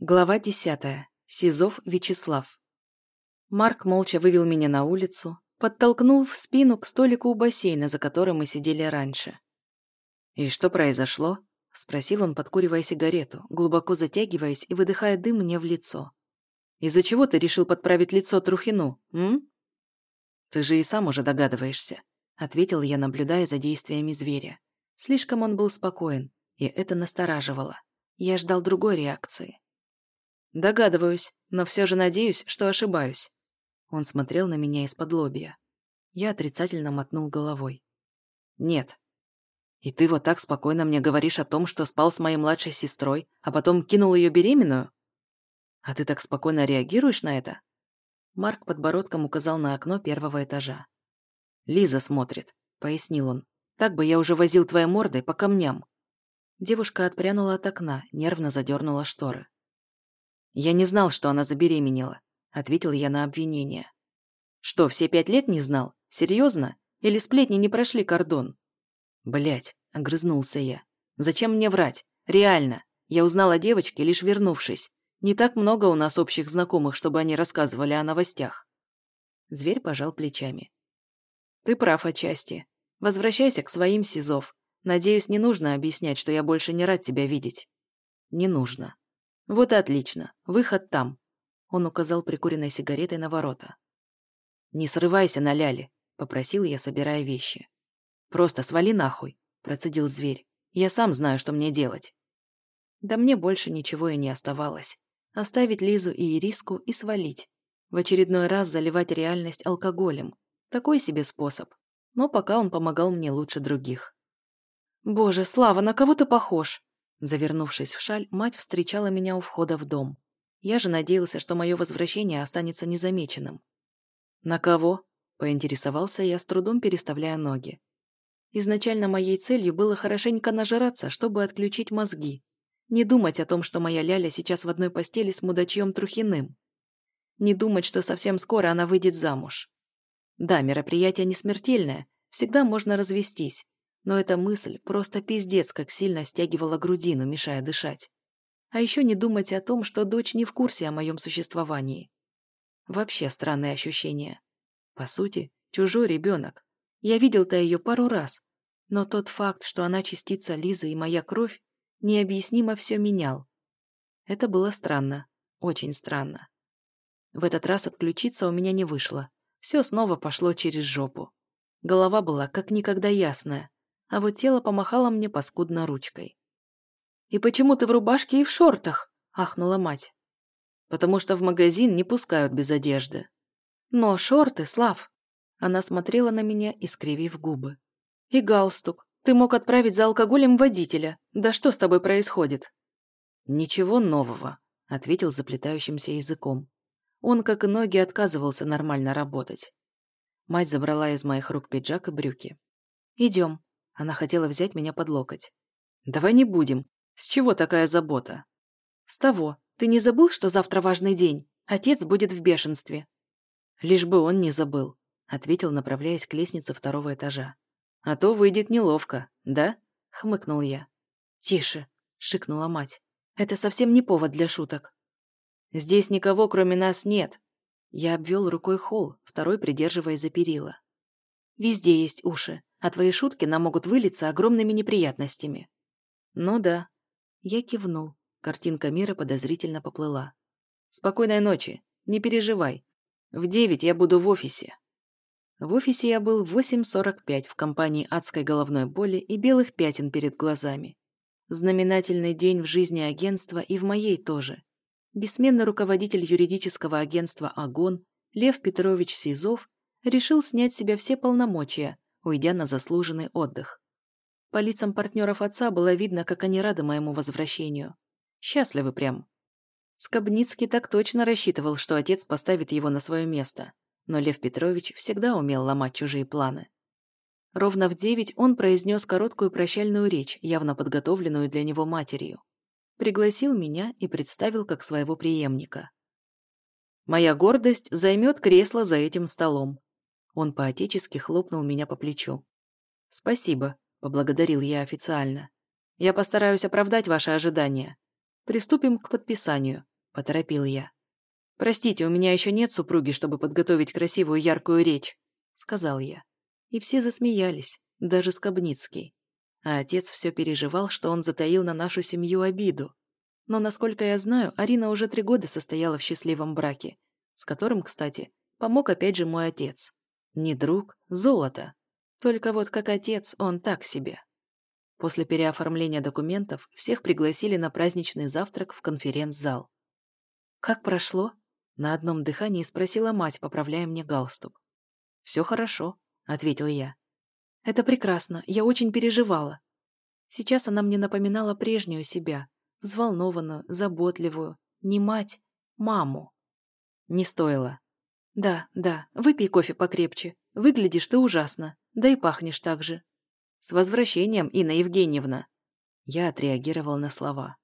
Глава десятая. Сизов Вячеслав. Марк молча вывел меня на улицу, подтолкнул в спину к столику у бассейна, за которым мы сидели раньше. «И что произошло?» — спросил он, подкуривая сигарету, глубоко затягиваясь и выдыхая дым мне в лицо. «Из-за чего ты решил подправить лицо Трухину, м?» «Ты же и сам уже догадываешься», — ответил я, наблюдая за действиями зверя. Слишком он был спокоен, и это настораживало. Я ждал другой реакции. Догадываюсь, но все же надеюсь, что ошибаюсь. Он смотрел на меня из-под лобья. Я отрицательно мотнул головой. Нет. И ты вот так спокойно мне говоришь о том, что спал с моей младшей сестрой, а потом кинул ее беременную? А ты так спокойно реагируешь на это? Марк подбородком указал на окно первого этажа. «Лиза смотрит», — пояснил он. «Так бы я уже возил твоей мордой по камням». Девушка отпрянула от окна, нервно задернула шторы. «Я не знал, что она забеременела», — ответил я на обвинение. «Что, все пять лет не знал? Серьезно? Или сплетни не прошли кордон?» Блять, огрызнулся я. «Зачем мне врать? Реально. Я узнал о девочке, лишь вернувшись. Не так много у нас общих знакомых, чтобы они рассказывали о новостях». Зверь пожал плечами. «Ты прав отчасти. Возвращайся к своим СИЗОВ. Надеюсь, не нужно объяснять, что я больше не рад тебя видеть». «Не нужно», «Вот и отлично. Выход там». Он указал прикуренной сигаретой на ворота. «Не срывайся на ляли», — попросил я, собирая вещи. «Просто свали нахуй», — процедил зверь. «Я сам знаю, что мне делать». Да мне больше ничего и не оставалось. Оставить Лизу и Ириску и свалить. В очередной раз заливать реальность алкоголем. Такой себе способ. Но пока он помогал мне лучше других. «Боже, Слава, на кого ты похож?» Завернувшись в шаль, мать встречала меня у входа в дом. Я же надеялся, что мое возвращение останется незамеченным. «На кого?» – поинтересовался я, с трудом переставляя ноги. Изначально моей целью было хорошенько нажраться, чтобы отключить мозги. Не думать о том, что моя Ляля сейчас в одной постели с мудачьем Трухиным. Не думать, что совсем скоро она выйдет замуж. Да, мероприятие не смертельное, всегда можно развестись, но эта мысль просто пиздец, как сильно стягивала грудину, мешая дышать. А еще не думать о том, что дочь не в курсе о моем существовании. Вообще странные ощущения. По сути, чужой ребенок. Я видел-то ее пару раз, но тот факт, что она частица Лизы и моя кровь, необъяснимо все менял. Это было странно, очень странно. В этот раз отключиться у меня не вышло. Все снова пошло через жопу. Голова была как никогда ясная, а вот тело помахало мне паскудно ручкой. «И почему ты в рубашке и в шортах?» – ахнула мать. «Потому что в магазин не пускают без одежды». «Но шорты, Слав!» Она смотрела на меня, искривив губы. «И галстук. Ты мог отправить за алкоголем водителя. Да что с тобой происходит?» «Ничего нового», — ответил заплетающимся языком. Он, как и ноги, отказывался нормально работать. Мать забрала из моих рук пиджак и брюки. «Идем. Она хотела взять меня под локоть. «Давай не будем. С чего такая забота?» «С того. Ты не забыл, что завтра важный день? Отец будет в бешенстве». «Лишь бы он не забыл», — ответил, направляясь к лестнице второго этажа. «А то выйдет неловко, да?» — хмыкнул я. «Тише», — шикнула мать. «Это совсем не повод для шуток». «Здесь никого, кроме нас, нет». Я обвел рукой холл, второй придерживая за перила. «Везде есть уши а твои шутки нам могут вылиться огромными неприятностями». «Ну да». Я кивнул. Картинка мира подозрительно поплыла. «Спокойной ночи. Не переживай. В девять я буду в офисе». В офисе я был в 8.45 в компании адской головной боли и белых пятен перед глазами. Знаменательный день в жизни агентства и в моей тоже. Бессменный руководитель юридического агентства «Агон» Лев Петрович Сизов решил снять с себя все полномочия, уйдя на заслуженный отдых. По лицам партнеров отца было видно, как они рады моему возвращению. Счастливы прям. Скобницкий так точно рассчитывал, что отец поставит его на свое место, но Лев Петрович всегда умел ломать чужие планы. Ровно в девять он произнес короткую прощальную речь, явно подготовленную для него матерью. Пригласил меня и представил как своего преемника. «Моя гордость займет кресло за этим столом. Он поотечески хлопнул меня по плечу. «Спасибо», — поблагодарил я официально. «Я постараюсь оправдать ваши ожидания. приступим к подписанию», — поторопил я. «Простите, у меня еще нет супруги, чтобы подготовить красивую яркую речь», — сказал я. И все засмеялись, даже Скобницкий. А отец все переживал, что он затаил на нашу семью обиду. Но, насколько я знаю, Арина уже три года состояла в счастливом браке, с которым, кстати, помог опять же мой отец. Не друг, золото. Только вот как отец он так себе. После переоформления документов всех пригласили на праздничный завтрак в конференц-зал. «Как прошло?» — на одном дыхании спросила мать, поправляя мне галстук. «Все хорошо», — ответил я. «Это прекрасно, я очень переживала». Сейчас она мне напоминала прежнюю себя, взволнованную, заботливую, не мать, маму. Не стоило. «Да, да, выпей кофе покрепче. Выглядишь ты ужасно, да и пахнешь так же», «С возвращением, Инна Евгеньевна!» Я отреагировал на слова.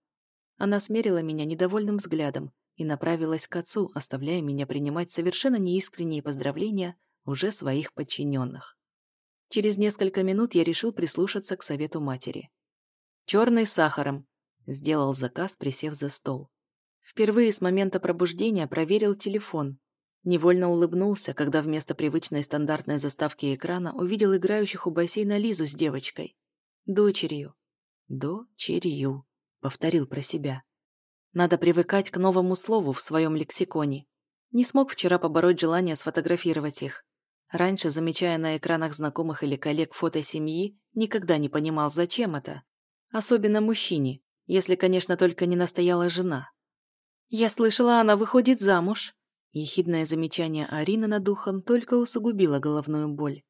Она смерила меня недовольным взглядом и направилась к отцу, оставляя меня принимать совершенно неискренние поздравления уже своих подчиненных. Через несколько минут я решил прислушаться к совету матери. «Черный с сахаром», — сделал заказ, присев за стол. Впервые с момента пробуждения проверил телефон, Невольно улыбнулся, когда вместо привычной стандартной заставки экрана увидел играющих у бассейна Лизу с девочкой. Дочерью. Дочерью, повторил про себя. Надо привыкать к новому слову в своем лексиконе. Не смог вчера побороть желание сфотографировать их. Раньше, замечая на экранах знакомых или коллег фото семьи, никогда не понимал, зачем это. Особенно мужчине, если, конечно, только не настояла жена. «Я слышала, она выходит замуж», Ехидное замечание Арины над духом только усугубило головную боль.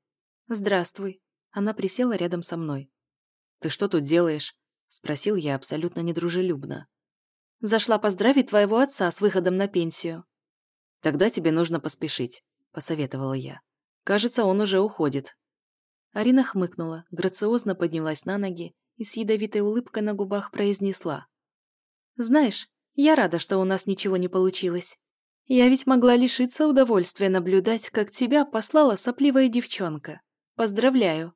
«Здравствуй». Она присела рядом со мной. «Ты что тут делаешь?» — спросил я абсолютно недружелюбно. «Зашла поздравить твоего отца с выходом на пенсию». «Тогда тебе нужно поспешить», — посоветовала я. «Кажется, он уже уходит». Арина хмыкнула, грациозно поднялась на ноги и с ядовитой улыбкой на губах произнесла. «Знаешь, я рада, что у нас ничего не получилось. Я ведь могла лишиться удовольствия наблюдать, как тебя послала сопливая девчонка. Поздравляю.